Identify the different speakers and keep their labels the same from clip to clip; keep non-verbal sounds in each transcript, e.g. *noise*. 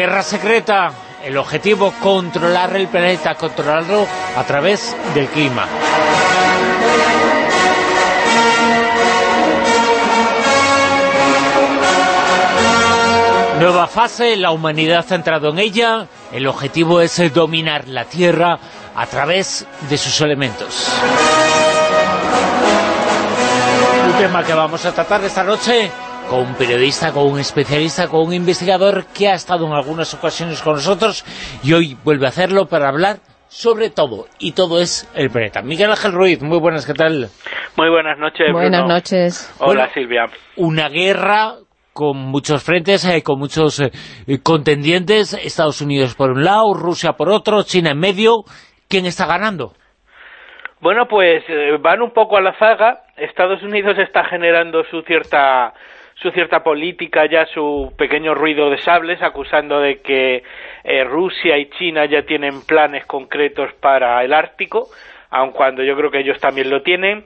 Speaker 1: Guerra secreta, el objetivo controlar el planeta, controlarlo a través del clima. Nueva fase, la humanidad ha entrado en ella, el objetivo es dominar la Tierra a través de sus elementos. Un tema que vamos a tratar esta noche con un periodista, con un especialista, con un investigador que ha estado en algunas ocasiones con nosotros y hoy vuelve a hacerlo para hablar sobre todo, y todo es el planeta. Miguel Ángel Ruiz, muy buenas, ¿qué tal?
Speaker 2: Muy buenas noches,
Speaker 3: Buenas noches.
Speaker 2: Hola, Silvia.
Speaker 1: Una guerra con muchos frentes, eh, con muchos eh, contendientes, Estados Unidos por un lado, Rusia por otro, China en medio, ¿quién está ganando?
Speaker 2: Bueno, pues eh, van un poco a la zaga, Estados Unidos está generando su cierta su cierta política, ya su pequeño ruido de sables, acusando de que Rusia y China ya tienen planes concretos para el Ártico, aun cuando yo creo que ellos también lo tienen.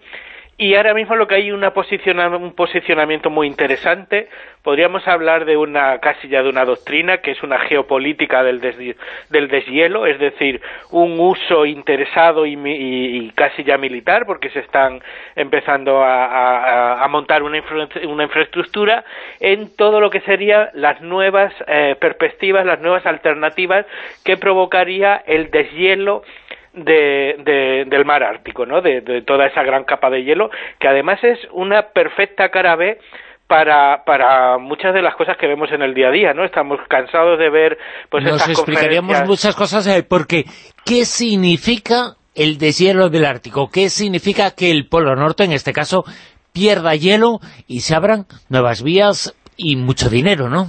Speaker 2: Y ahora mismo lo que hay una un posicionamiento muy interesante. Podríamos hablar de una casi ya de una doctrina que es una geopolítica del, del deshielo, es decir, un uso interesado y, casi ya militar, porque se están empezando a, montar una, una, infraestructura en todo lo que serían las nuevas eh, perspectivas, las nuevas alternativas que provocaría el deshielo de, del mar Ártico, ¿no? De, toda esa gran capa de hielo, que además es una perfecta cara B para, para muchas de las cosas que vemos en el día a día, ¿no? Estamos cansados de ver pues
Speaker 1: Nos explicaríamos muchas cosas eh, porque ¿qué significa el deshielo del Ártico? ¿Qué significa que el Polo Norte, en este caso, pierda hielo y se abran nuevas vías y mucho dinero, ¿no?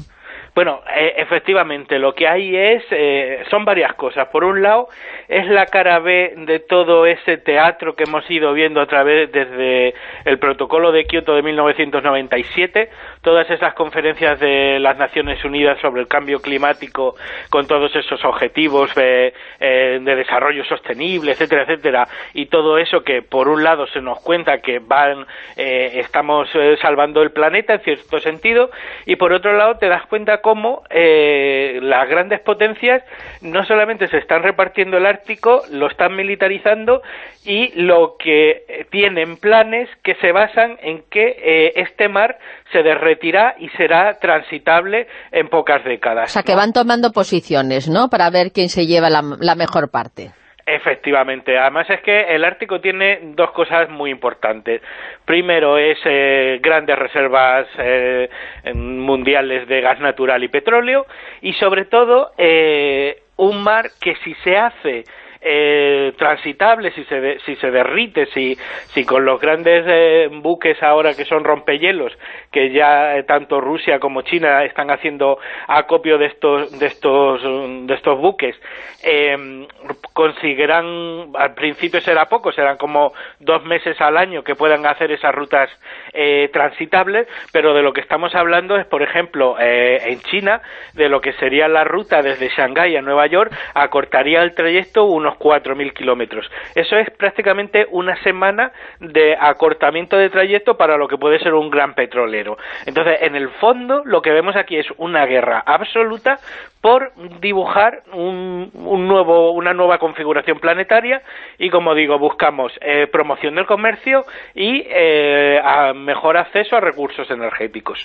Speaker 2: Bueno, eh, efectivamente, lo que hay es, eh, son varias cosas. Por un lado, es la cara B de todo ese teatro que hemos ido viendo a través desde el protocolo de Kioto de 1997, todas esas conferencias de las Naciones Unidas sobre el cambio climático con todos esos objetivos de, eh, de desarrollo sostenible, etcétera, etcétera, y todo eso que por un lado se nos cuenta que van, estamos salvando el planeta en cierto sentido, y por otro lado te das cuenta cómo eh, las grandes potencias no solamente se están repartiendo el Ártico, lo están militarizando y lo que tienen planes que se basan en que eh, este mar se derretirá y será transitable en pocas décadas.
Speaker 3: O sea, que van tomando posiciones, ¿no?, para ver quién se lleva la mejor parte.
Speaker 2: Efectivamente, además es que el Ártico tiene dos cosas muy importantes. Primero es eh, grandes reservas eh, mundiales de gas natural y petróleo y sobre todo eh, un mar que si se hace eh, transitable, si se, si se derrite, si, si con los grandes eh, buques ahora que son rompehielos, que ya eh, tanto Rusia como China están haciendo acopio de estos, de estos, de estos buques, eh, conseguirán, al principio será poco, serán como dos meses al año que puedan hacer esas rutas transitables, pero de lo que estamos hablando es, por ejemplo, en China, de lo que sería la ruta desde Shanghái a Nueva York, acortaría el trayecto unos 4.000 kilómetros. Eso es prácticamente una semana de acortamiento de trayecto para lo que puede ser un gran petrolero. Entonces, en el fondo, lo que vemos aquí es una guerra absoluta por dibujar un, nuevo, una nueva configuración planetaria y, como digo, buscamos eh, promoción del comercio y eh, mejor acceso a recursos energéticos.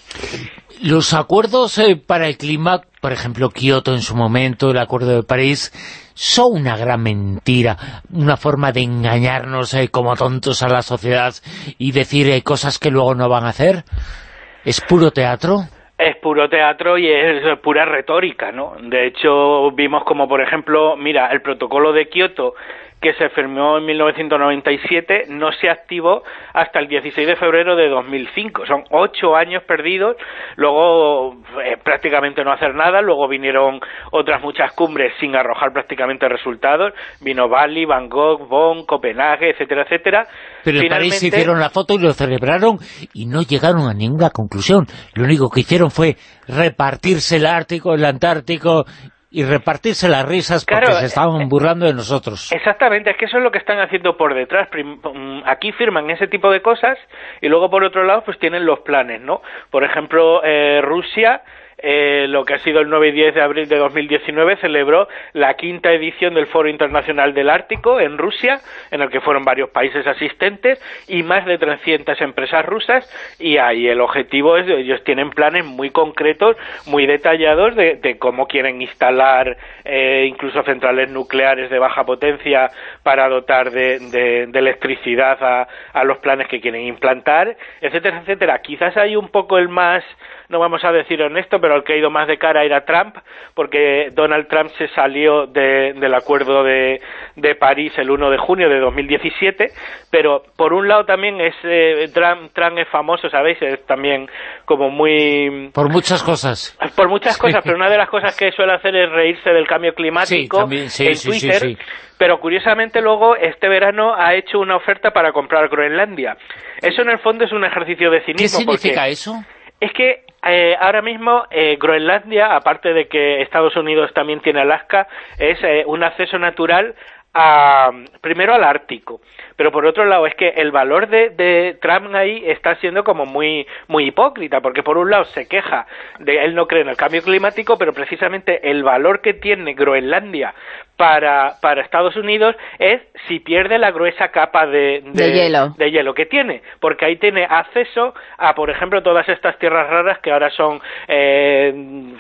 Speaker 1: Los acuerdos eh, para el clima, por ejemplo, Kioto en su momento, el Acuerdo de París, son una gran mentira, una forma de engañarnos eh, como tontos a la sociedad y decir eh, cosas que luego no van a hacer? ¿Es puro teatro?
Speaker 2: Es puro teatro y es pura retórica, ¿no? De hecho, vimos como, por ejemplo, mira, el protocolo de Kioto que se firmó en 1997 no se activó hasta el 16 de febrero de 2005. Son ocho años perdidos, luego eh, prácticamente no hacer nada, luego vinieron otras muchas cumbres sin arrojar prácticamente resultados, vino Bali, Bangkok, Bonn, Copenhague, etcétera, etcétera.
Speaker 1: Pero en París hicieron la foto y lo celebraron y no llegaron a ninguna conclusión. Lo único que hicieron fue repartirse el Ártico, el Antártico y repartirse las risas porque se estaban eh, burlando de nosotros.
Speaker 2: Exactamente, es que eso es lo que están haciendo por detrás. Mm, aquí firman ese tipo de cosas y luego por otro lado pues tienen los planes, ¿no? Por ejemplo, eh, Rusia eh, lo que ha sido el 9 y 10 de abril de 2019, celebró la quinta edición del Foro Internacional del Ártico en Rusia, en el que fueron varios países asistentes y más de 300 empresas rusas, y ahí el objetivo es, ellos tienen planes muy concretos, muy detallados de, cómo quieren instalar eh, incluso centrales nucleares de baja potencia para dotar de, electricidad a, a los planes que quieren implantar, etcétera, etcétera. Quizás hay un poco el más no vamos a decir honesto, pero el que ha ido más de cara era Trump, porque Donald Trump se salió del acuerdo de, de, París el 1 de junio de 2017, pero por un lado también es eh, Trump, Trump es famoso, ¿sabéis? Es también como muy...
Speaker 1: Por muchas cosas.
Speaker 2: Por muchas cosas, pero una de las cosas que suele hacer es reírse del cambio climático en Twitter. Pero curiosamente luego este verano ha hecho una oferta para comprar Groenlandia. Eso en el fondo es un ejercicio de cinismo.
Speaker 1: ¿Qué significa eso?
Speaker 2: Es que eh, ahora mismo eh, Groenlandia, aparte de que Estados Unidos también tiene Alaska, es eh, un acceso natural a, primero al Ártico, pero por otro lado es que el valor de, de, Trump ahí está siendo como muy muy hipócrita, porque por un lado se queja de él no cree en el cambio climático, pero precisamente el valor que tiene Groenlandia para, para Estados Unidos es si pierde la gruesa capa de,
Speaker 3: hielo.
Speaker 2: de hielo que tiene, porque ahí tiene acceso a, por ejemplo, todas estas tierras raras que ahora son, eh,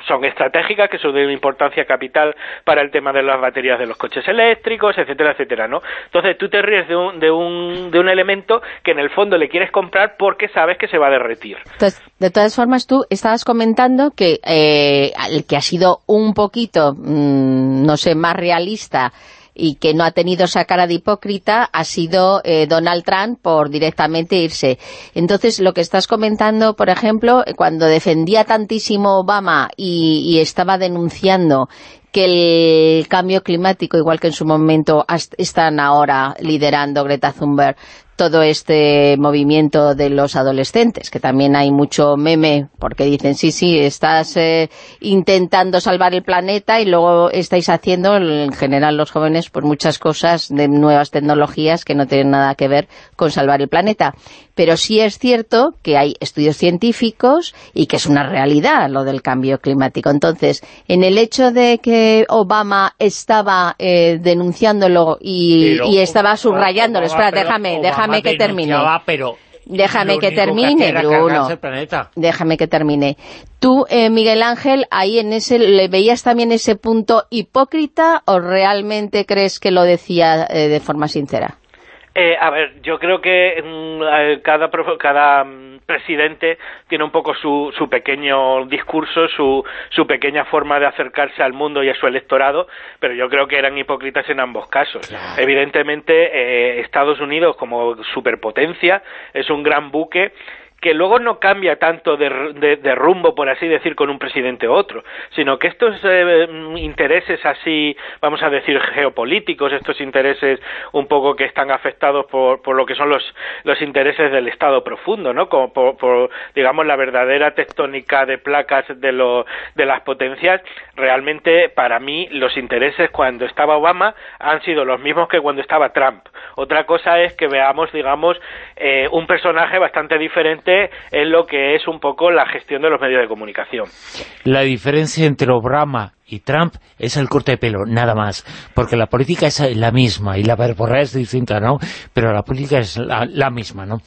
Speaker 2: son estratégicas, que son de una importancia capital para el tema de las baterías de los coches eléctricos, etcétera, etcétera, ¿no? Entonces tú te ríes de un, de un, de un elemento que en el fondo le quieres comprar porque sabes que se va a derretir.
Speaker 3: Entonces, de todas formas, tú estabas comentando que eh, el que ha sido un poquito, mm, no sé, más realista y que no ha tenido esa cara de hipócrita ha sido eh, Donald Trump por directamente irse. Entonces, lo que estás comentando, por ejemplo, cuando defendía tantísimo Obama y estaba denunciando que el cambio climático, igual que en su momento están ahora liderando Greta Thunberg, todo este movimiento de los adolescentes, que también hay mucho meme, porque dicen, sí, sí, estás eh, intentando salvar el planeta y luego estáis haciendo, en general los jóvenes, pues muchas cosas de nuevas tecnologías que no tienen nada que ver con salvar el planeta. Pero sí es cierto que hay estudios científicos y que es una realidad lo del cambio climático. Entonces, en el hecho de que Obama estaba eh, denunciándolo y, estaba subrayándolo, espera, déjame, déjame déjame que termine. déjame que termine, Bruno. Déjame que termine. Tú, eh, Miguel Ángel, ahí en ese, ¿le veías también ese punto hipócrita o realmente crees que lo decía eh, de forma sincera?
Speaker 2: Eh, a ver, yo creo que mm, cada, cada mm, presidente tiene un poco su, su pequeño discurso, su, su pequeña forma de acercarse al mundo y a su electorado, pero yo creo que eran hipócritas en ambos casos. Evidentemente, eh, Estados Unidos como superpotencia es un gran buque que luego no cambia tanto de, rumbo, por así decir, con un presidente u otro, sino que estos eh, intereses así, vamos a decir, geopolíticos, estos intereses un poco que están afectados por, por lo que son los, los intereses del Estado profundo, ¿no? Como por, digamos, la verdadera tectónica de placas de, lo, de las potencias, realmente, para mí, los intereses cuando estaba Obama han sido los mismos que cuando estaba Trump. Otra cosa es que veamos, digamos, eh, un personaje bastante diferente en lo que es un poco la gestión de los medios de comunicación.
Speaker 1: La diferencia entre Obama y Trump es el corte de pelo, nada más. Porque la política es la misma y la verborrea es distinta, ¿no? Pero la política es la, misma, ¿no?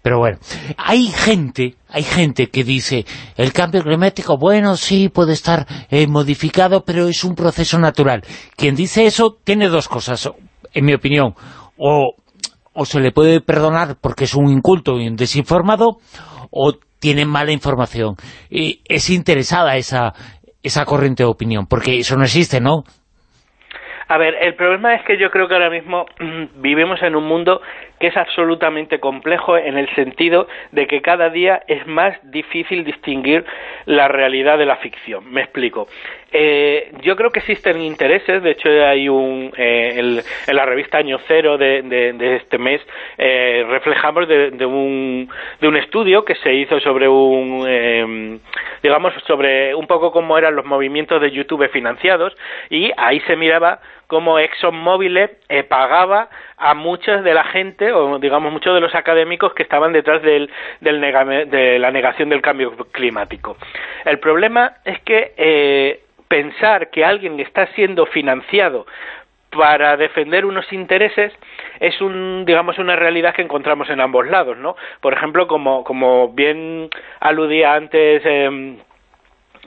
Speaker 1: Pero bueno, hay gente, hay gente que dice, el cambio climático, bueno, sí, puede estar eh, modificado, pero es un proceso natural. Quien dice eso tiene dos cosas, en mi opinión. O o se le puede perdonar porque es un inculto y un desinformado, o tiene mala información. Y es interesada esa, esa corriente de opinión, porque eso no existe, ¿no?
Speaker 2: A ver, el problema es que yo creo que ahora mismo *clears throat* vivimos en un mundo que es absolutamente complejo en el sentido de que cada día es más difícil distinguir la realidad de la ficción. Me explico. Eh, yo creo que existen intereses, de hecho hay un, eh, en la revista Año Cero de, este mes eh, reflejamos de, un, de un estudio que se hizo sobre un digamos, sobre un poco cómo eran los movimientos de YouTube financiados y ahí se miraba cómo ExxonMobil eh, pagaba a mucha de la gente, o digamos muchos de los académicos que estaban detrás del, de la negación del cambio climático. El problema es que eh, pensar que alguien está siendo financiado para defender unos intereses es un digamos una realidad que encontramos en ambos lados no por ejemplo como como bien aludía antes eh,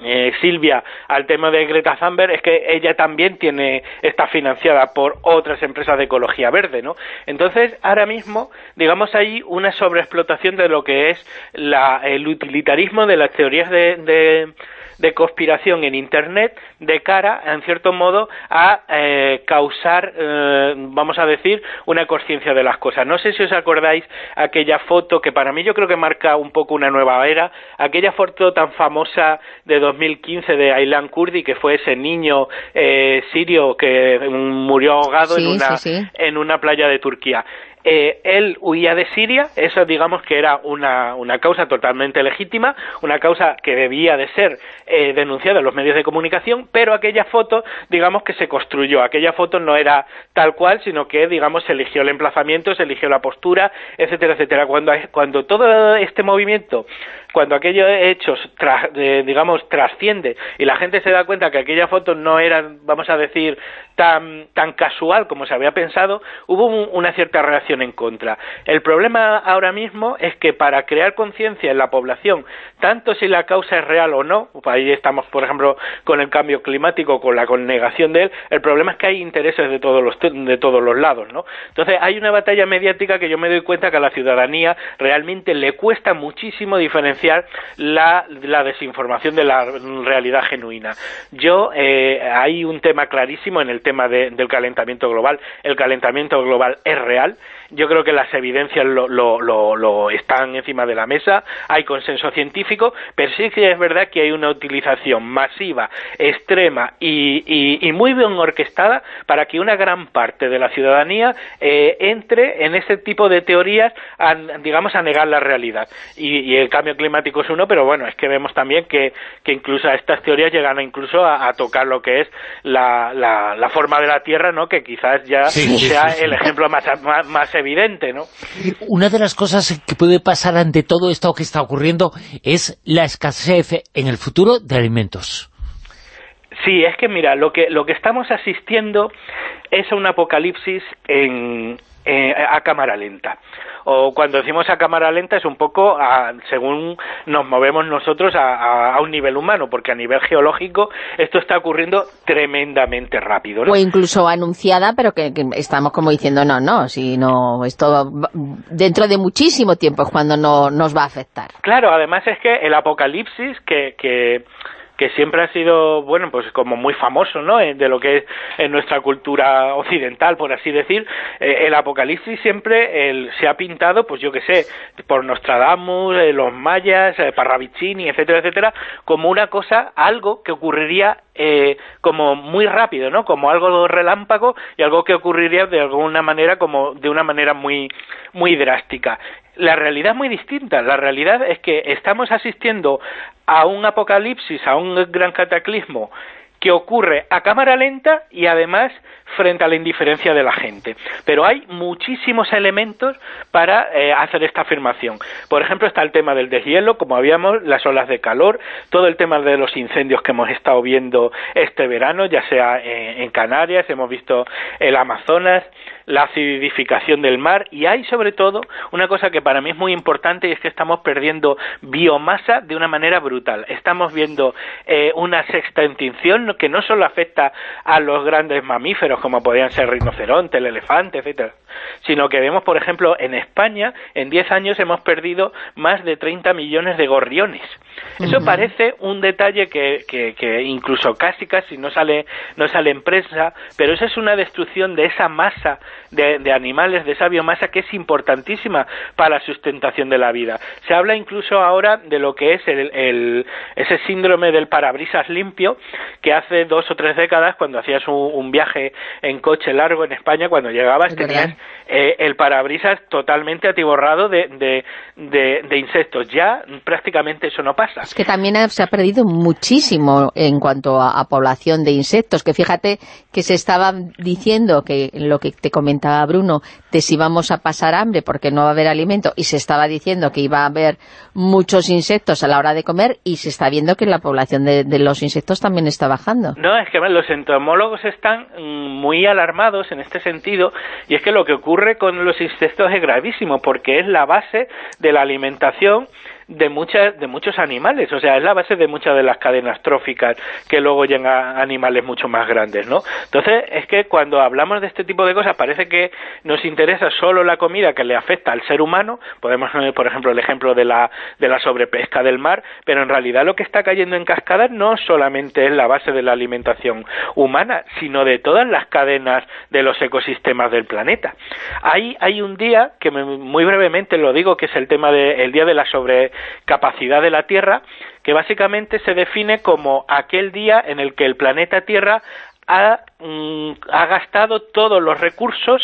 Speaker 2: eh, Silvia al tema de Greta Thunberg es que ella también tiene está financiada por otras empresas de ecología verde, ¿no? Entonces, ahora mismo, digamos, hay una sobreexplotación de lo que es la, el utilitarismo de las teorías de de conspiración en Internet de cara, en cierto modo, a eh, causar, eh, vamos a decir, una conciencia de las cosas. No sé si os acordáis aquella foto que para mí yo creo que marca un poco una nueva era, aquella foto tan famosa de 2015 de Aylan Kurdi, que fue ese niño eh, sirio que murió ahogado en, una, en una playa de Turquía. Eh, él huía de Siria, eso digamos que era una, una, causa totalmente legítima, una causa que debía de ser eh, denunciada en los medios de comunicación, pero aquella foto, digamos que se construyó, aquella foto no era tal cual, sino que, digamos, se eligió el emplazamiento, se eligió la postura, etcétera, etcétera. Cuando, cuando todo este movimiento cuando aquellos hechos, digamos, trasciende y la gente se da cuenta que aquella foto no era, vamos a decir, tan, tan casual como se había pensado, hubo una cierta reacción en contra. El problema ahora mismo es que para crear conciencia en la población, tanto si la causa es real o no, ahí estamos, por ejemplo, con el cambio climático, con la connegación de él, el problema es que hay intereses de todos los, de todos los lados, ¿no? Entonces, hay una batalla mediática que yo me doy cuenta que a la ciudadanía realmente le cuesta muchísimo diferenciar la, desinformación de la realidad genuina. Yo, eh, hay un tema clarísimo en el tema del calentamiento global. El calentamiento global es real yo creo que las evidencias lo, lo, lo, están encima de la mesa, hay consenso científico, pero sí que es verdad que hay una utilización masiva, extrema y, y, muy bien orquestada para que una gran parte de la ciudadanía eh, entre en ese tipo de teorías, digamos, a negar la realidad. Y, el cambio climático es uno, pero bueno, es que vemos también que, que incluso estas teorías llegan incluso a, tocar lo que es la, la, forma de la Tierra, ¿no? que quizás ya sea el ejemplo más, más evidente, ¿no?
Speaker 1: Una de las cosas que puede pasar ante todo esto que está ocurriendo es la escasez en el futuro de alimentos.
Speaker 2: Sí, es que mira, lo que, lo que estamos asistiendo es a un apocalipsis en, eh, a cámara lenta o cuando decimos a cámara lenta es un poco según nos movemos nosotros a, un nivel humano, porque a nivel geológico esto está ocurriendo tremendamente rápido.
Speaker 3: O incluso anunciada, pero que, estamos como diciendo, no, no, si no, esto dentro de muchísimo tiempo es cuando no, nos va a afectar.
Speaker 2: Claro, además es que el apocalipsis que, que que siempre ha sido, bueno, pues como muy famoso, ¿no?, eh, de lo que es en nuestra cultura occidental, por así decir, eh, el apocalipsis siempre se ha pintado, pues yo qué sé, por Nostradamus, eh, los mayas, Parravicini, etcétera, etcétera, como una cosa, algo que ocurriría como muy rápido, ¿no?, como algo relámpago y algo que ocurriría de alguna manera como de una manera muy muy drástica la realidad es muy distinta. La realidad es que estamos asistiendo a un apocalipsis, a un gran cataclismo que ocurre a cámara lenta y además frente a la indiferencia de la gente. Pero hay muchísimos elementos para eh, hacer esta afirmación. Por ejemplo, está el tema del deshielo, como habíamos, las olas de calor, todo el tema de los incendios que hemos estado viendo este verano, ya sea en Canarias, hemos visto el Amazonas, la acidificación del mar y hay sobre todo una cosa que para mí es muy importante y es que estamos perdiendo biomasa de una manera brutal. Estamos viendo eh, una sexta extinción que no solo afecta a los grandes mamíferos como podrían ser el rinoceronte, el elefante, etcétera, sino que vemos, por ejemplo, en España en 10 años hemos perdido más de 30 millones de gorriones. Eso parece un detalle que, que, incluso casi casi no sale no sale en prensa, pero eso es una destrucción de esa masa de, animales, de esa biomasa que es importantísima para la sustentación de la vida. Se habla incluso ahora de lo que es el, ese síndrome del parabrisas limpio, que hace dos o tres décadas, cuando hacías un, viaje en coche largo en España, cuando llegabas tenías eh, el parabrisas totalmente atiborrado de, de, insectos. Ya prácticamente eso no pasa.
Speaker 3: Es que también se ha perdido muchísimo en cuanto a, población de insectos, que fíjate que se estaba diciendo que lo que te comentaba Bruno, de si vamos a pasar hambre porque no va a haber alimento, y se estaba diciendo que iba a haber muchos insectos a la hora de comer, y se está viendo que la población de, de los insectos también está bajando.
Speaker 2: No, es que los entomólogos están mm, muy alarmados en este sentido, y es que lo que ocurre con los insectos es gravísimo, porque es la base de la alimentación de muchas de muchos animales, o sea, es la base de muchas de las cadenas tróficas que luego llegan a animales mucho más grandes, ¿no? Entonces, es que cuando hablamos de este tipo de cosas parece que nos interesa solo la comida que le afecta al ser humano, podemos poner, por ejemplo, el ejemplo de la de la sobrepesca del mar, pero en realidad lo que está cayendo en cascada no solamente es la base de la alimentación humana, sino de todas las cadenas de los ecosistemas del planeta. Hay hay un día que muy brevemente lo digo que es el tema del día de la sobre capacidad de la Tierra, que básicamente se define como aquel día en el que el planeta Tierra ha, mm, ha, gastado todos los recursos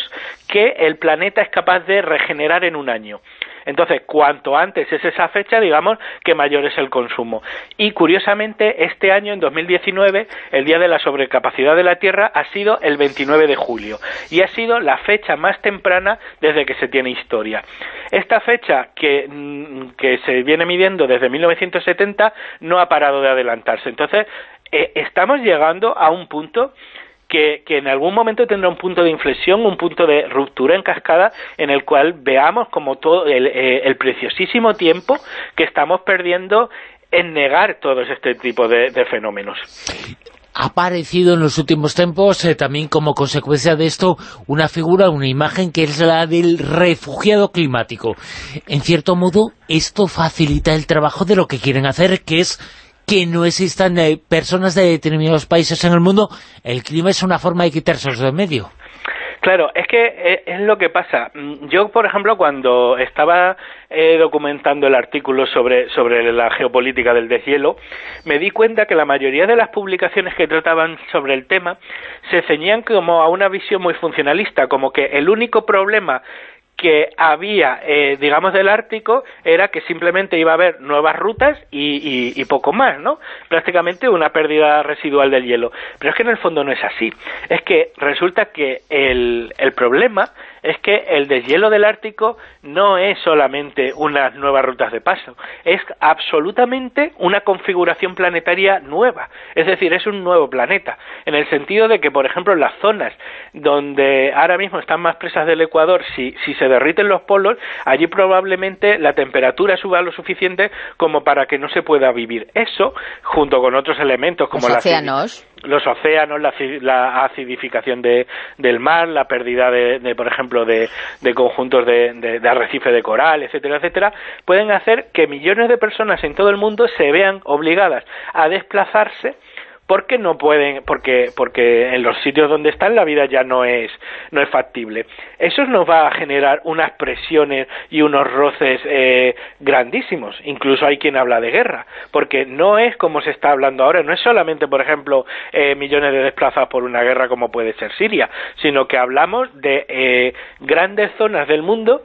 Speaker 2: que el planeta es capaz de regenerar en un año. Entonces, cuanto antes es esa fecha, digamos que mayor es el consumo. Y curiosamente, este año, en 2019, el día de la sobrecapacidad de la Tierra ha sido el 29 de julio y ha sido la fecha más temprana desde que se tiene historia. Esta fecha que, mm, que se viene midiendo desde 1970 no ha parado de adelantarse. Entonces, eh, estamos llegando a un punto que, en algún momento tendrá un punto de inflexión, un punto de ruptura en cascada en el cual veamos como todo el, eh, preciosísimo tiempo que estamos perdiendo en negar todos este tipo de, fenómenos
Speaker 1: ha aparecido en los últimos tiempos eh, también como consecuencia de esto una figura, una imagen que es la del refugiado climático. En cierto modo, esto facilita el trabajo de lo que quieren hacer, que es que no existan eh, personas de determinados países en el mundo, el clima es una forma de quitarse de medio.
Speaker 2: Claro, es que eh, es lo que pasa. Mm, yo, por ejemplo, cuando estaba eh, documentando el artículo sobre, sobre la geopolítica del deshielo, me di cuenta que la mayoría de las publicaciones que trataban sobre el tema se ceñían como a una visión muy funcionalista, como que el único problema que había, eh, digamos, del Ártico era que simplemente iba a haber nuevas rutas y, y, poco más, ¿no? Prácticamente una pérdida residual del hielo. Pero es que en el fondo no es así. Es que resulta que el, el problema es que el deshielo del Ártico no es solamente unas nuevas rutas de paso, es absolutamente una configuración planetaria nueva, es decir, es un nuevo planeta, en el sentido de que, por ejemplo, las zonas donde ahora mismo están más presas del Ecuador, si, si se derriten los polos, allí probablemente la temperatura suba lo suficiente como para que no se pueda vivir. Eso, junto con otros elementos como
Speaker 3: los océanos
Speaker 2: los océanos, la, acidificación de, del mar, la pérdida de, por ejemplo, de, conjuntos de, de, arrecife de coral, etcétera, etcétera, pueden hacer que millones de personas en todo el mundo se vean obligadas a desplazarse porque no pueden, porque, porque en los sitios donde están la vida ya no es, no es factible. Eso nos va a generar unas presiones y unos roces eh, grandísimos. Incluso hay quien habla de guerra, porque no es como se está hablando ahora, no es solamente, por ejemplo, eh, millones de desplazados por una guerra como puede ser Siria, sino que hablamos de eh, grandes zonas del mundo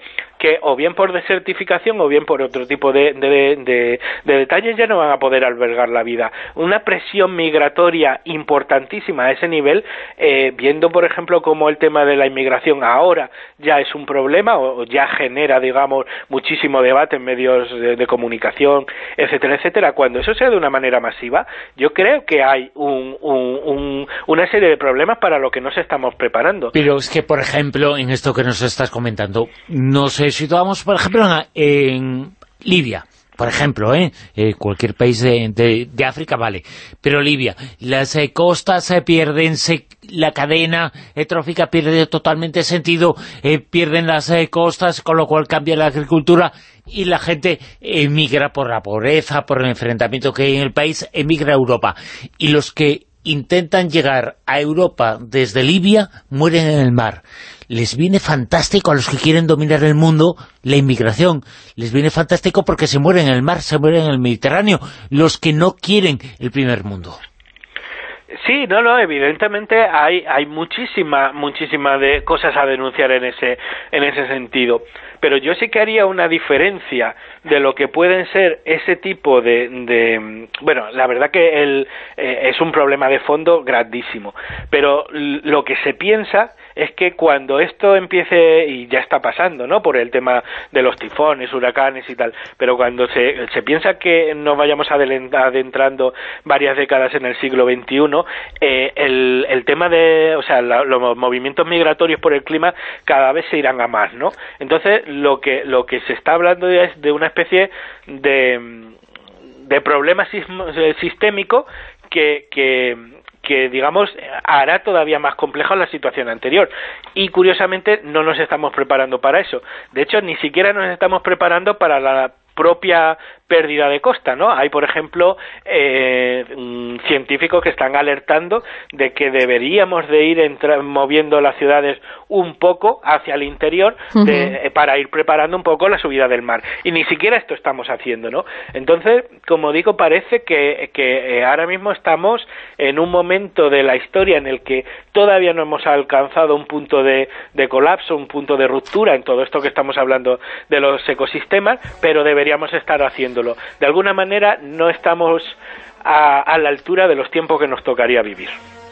Speaker 2: que o bien por desertificación o bien por otro tipo de, de, detalles ya no van a poder albergar la vida. Una presión migratoria importantísima a ese nivel, eh, viendo por ejemplo cómo el tema de la inmigración ahora ya es un problema o ya genera, digamos, muchísimo debate en medios de, comunicación, etcétera, etcétera. Cuando eso sea de una manera masiva, yo creo que hay un, un, una serie de problemas para lo que nos estamos preparando.
Speaker 1: Pero es que, por ejemplo, en esto que nos estás comentando, no sé situamos, por ejemplo, en, Libia, por ejemplo, ¿eh? ¿eh? cualquier país de, África vale, pero Libia, las eh, costas se pierden, se, la cadena trófica pierde totalmente sentido, eh, pierden las costas, con lo cual cambia la agricultura y la gente emigra por la pobreza, por el enfrentamiento que hay en el país, emigra a Europa. Y los que intentan llegar a Europa desde Libia mueren en el mar les viene fantástico a los que quieren dominar el mundo la inmigración. Les viene fantástico porque se mueren en el mar, se mueren en el Mediterráneo. Los que no quieren el primer mundo.
Speaker 2: Sí, no, no, evidentemente hay, hay muchísima, muchísima de cosas a denunciar en ese, en ese sentido. Pero yo sí que haría una diferencia de lo que pueden ser ese tipo de, de bueno, la verdad que el, eh, es un problema de fondo grandísimo. Pero lo que se piensa es que cuando esto empiece, y ya está pasando, ¿no? Por el tema de los tifones, huracanes y tal, pero cuando se, se piensa que nos vayamos adentrando varias décadas en el siglo XXI, eh, el, el tema de, o sea, los movimientos migratorios por el clima cada vez se irán a más, ¿no? Entonces, lo que, lo que se está hablando es de una especie de de problema sistémico que, que, que, digamos, hará todavía más compleja la situación anterior. Y, curiosamente, no nos estamos preparando para eso. De hecho, ni siquiera nos estamos preparando para la propia pérdida de costa, ¿no? Hay, por ejemplo, eh, científicos que están alertando de que deberíamos de ir moviendo las ciudades un poco hacia el interior eh, para ir preparando un poco la subida del mar. Y ni siquiera esto estamos haciendo, ¿no? Entonces, como digo, parece que, que eh, ahora mismo estamos en un momento de la historia en el que todavía no hemos alcanzado un punto de, de colapso, un punto de ruptura en todo esto que estamos hablando de los ecosistemas, pero deberíamos estar haciendo de alguna manera no estamos a, la altura de los tiempos que nos tocaría vivir.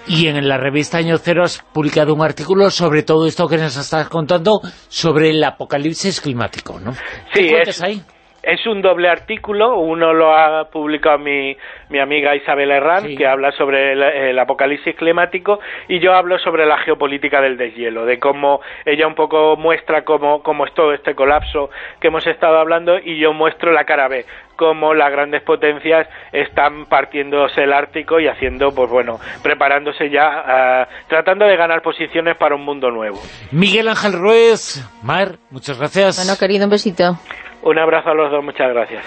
Speaker 1: Y en la revista Año Cero has publicado un artículo sobre todo esto que nos estás contando, sobre el apocalipsis climático, ¿no?
Speaker 2: Sí, es, ahí? Es un doble artículo, uno lo ha publicado mi, mi amiga Isabel Herrán, que habla sobre el, apocalipsis climático, y yo hablo sobre la geopolítica del deshielo, de cómo ella un poco muestra cómo, cómo es todo este colapso que hemos estado hablando, y yo muestro la cara B, cómo las grandes potencias están partiéndose el Ártico y haciendo, pues bueno, preparándose ya, tratando de ganar posiciones para un mundo nuevo.
Speaker 1: Miguel Ángel Ruiz, Mar, muchas gracias.
Speaker 3: Bueno, querido, un besito.
Speaker 2: Un abrazo a los dos, muchas gracias.